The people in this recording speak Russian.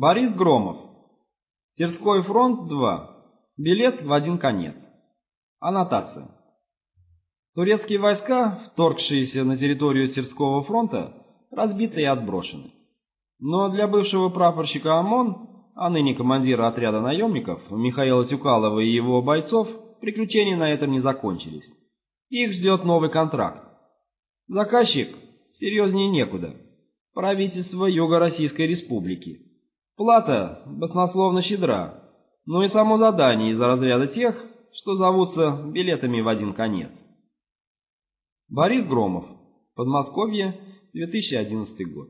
Борис Громов. Терской фронт 2. Билет в один конец. Аннотация. Турецкие войска, вторгшиеся на территорию Терского фронта, разбиты и отброшены. Но для бывшего прапорщика ОМОН, а ныне командира отряда наемников, Михаила Тюкалова и его бойцов, приключения на этом не закончились. Их ждет новый контракт. Заказчик серьезнее некуда. Правительство Юго-Российской Республики. Плата баснословно щедра, но и само задание из разряда тех, что зовутся билетами в один конец. Борис Громов. Подмосковье, 2011 год.